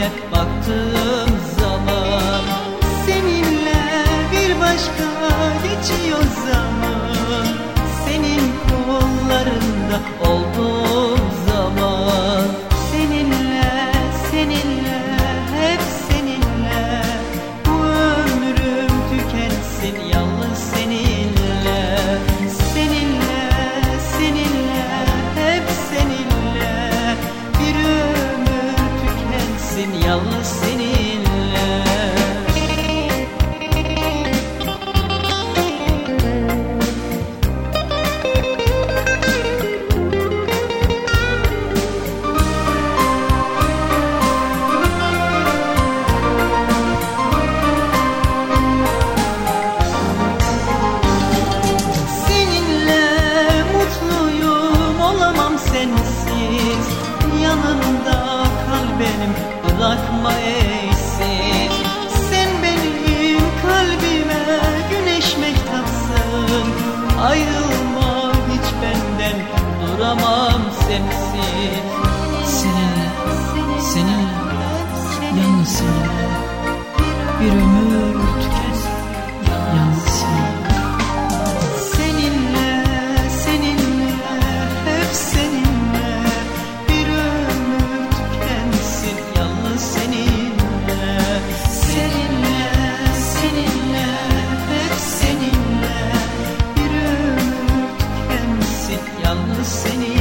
yüzüne baktığım zaman Seninle bir başka geçiyor zaman Senin kollarında olduğum zaman Seninle, seninle, hep yalnız seninle. Yanında kal benim bırakma eşsiz Sen benim kalbime güneş mehtapsın Ayrılma hiç benden duramam sensiz Seninle, seninle, yalnız seninle seni